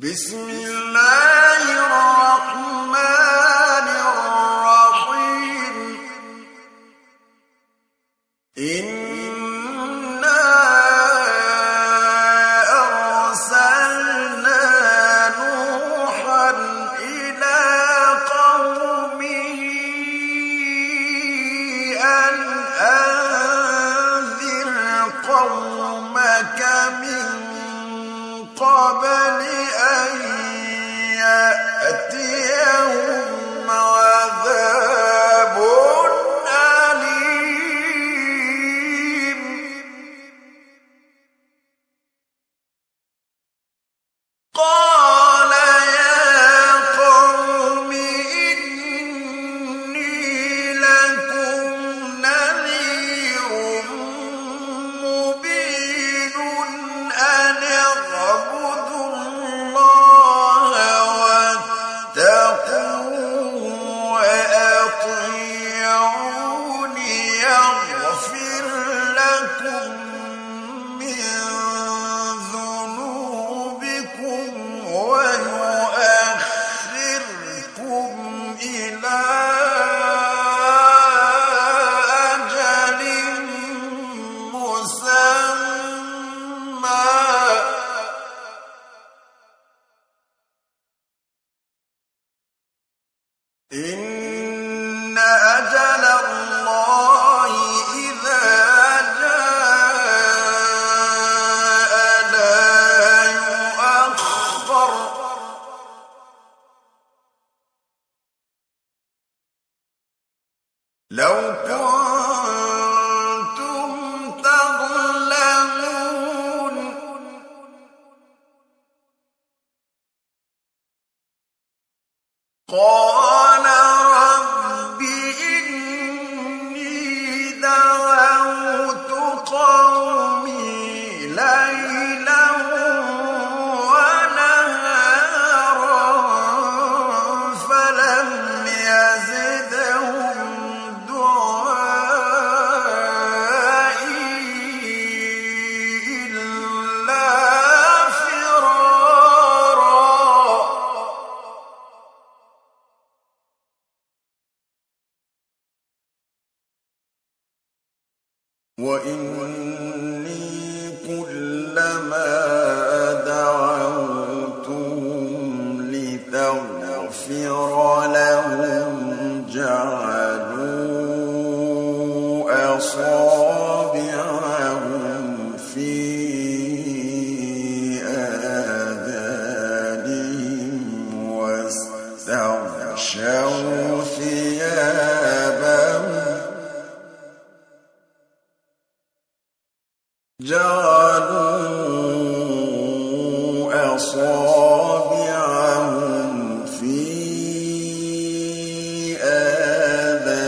بسم الله الرحمن الرحيم. إنا أرسلنا نوحا إلى قومه أن أنذر قومك من قبل أن لو كنتم تعلمون قال جعلوا أصابعهم في آذانهم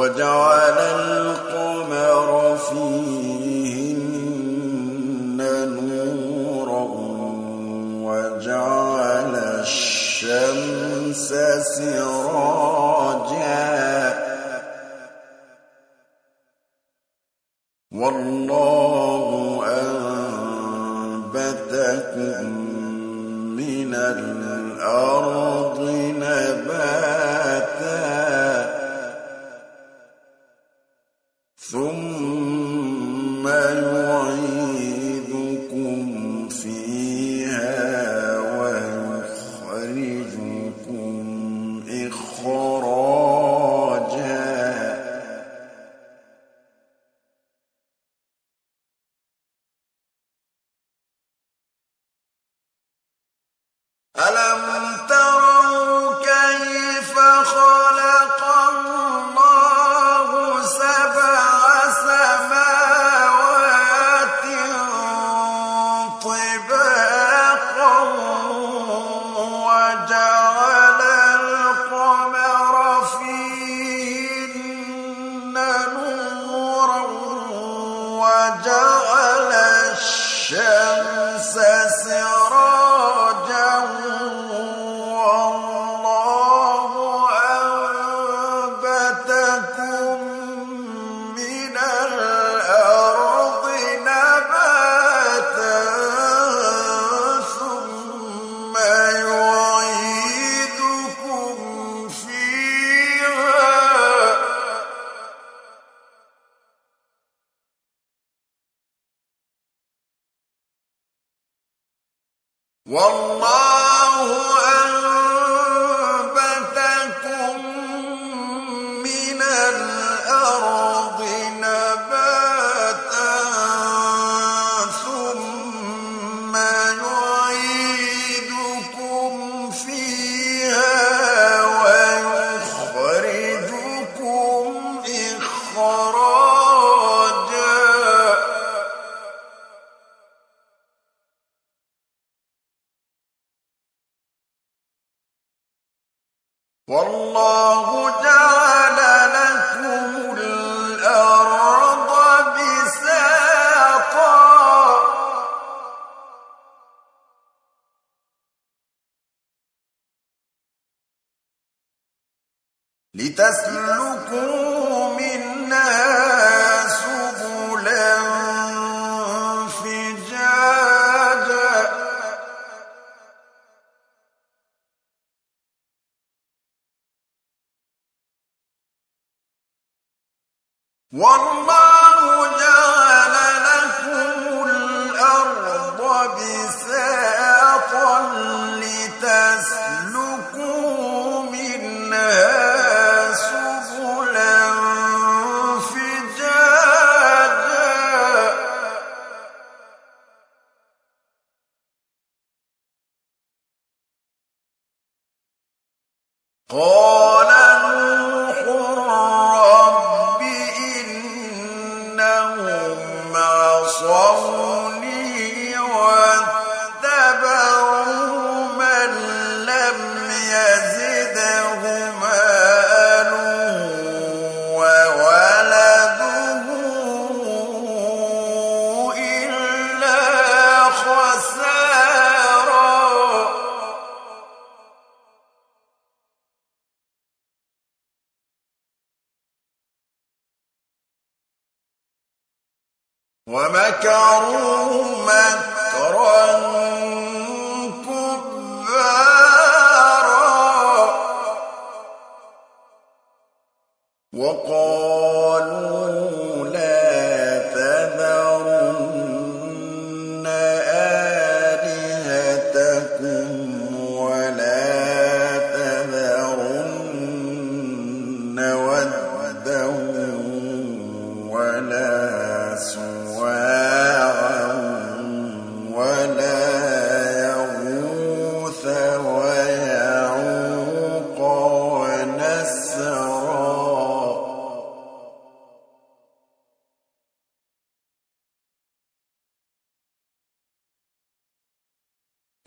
وجعل القمر فيهن نورا وجعل الشمس سراجا والله جل والله جعل لكم الأرض بساطا لتسلكوا منها سبلا فجاجا. قال ومكروا مكرا كبارا. وقالوا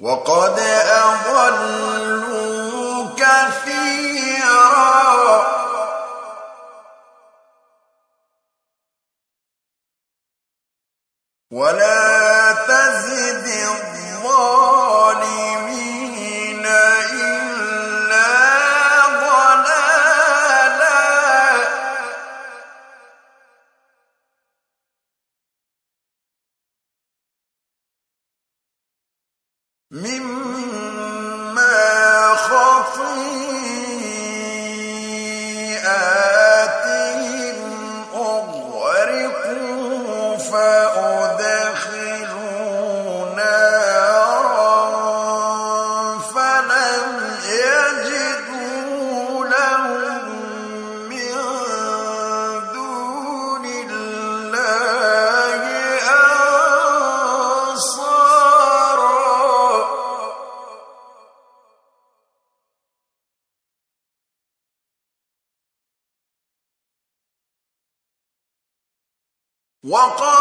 وقد أضلوا كثيرا. ولا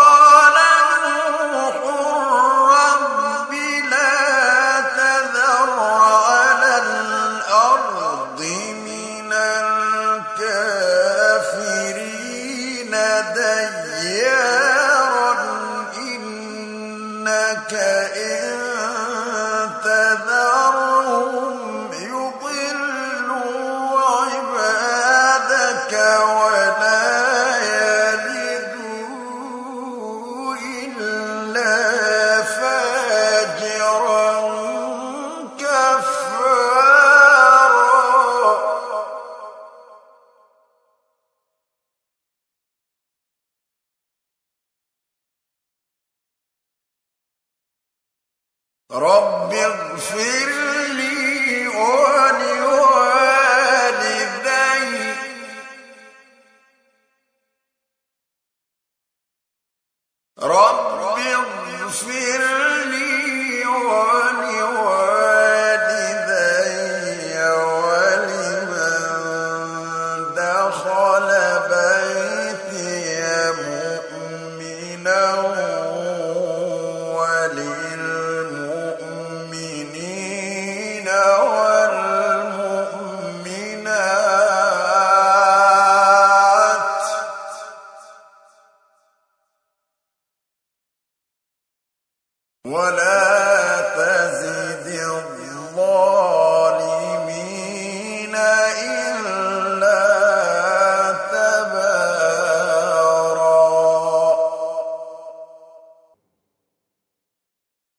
Lord. رب اغفر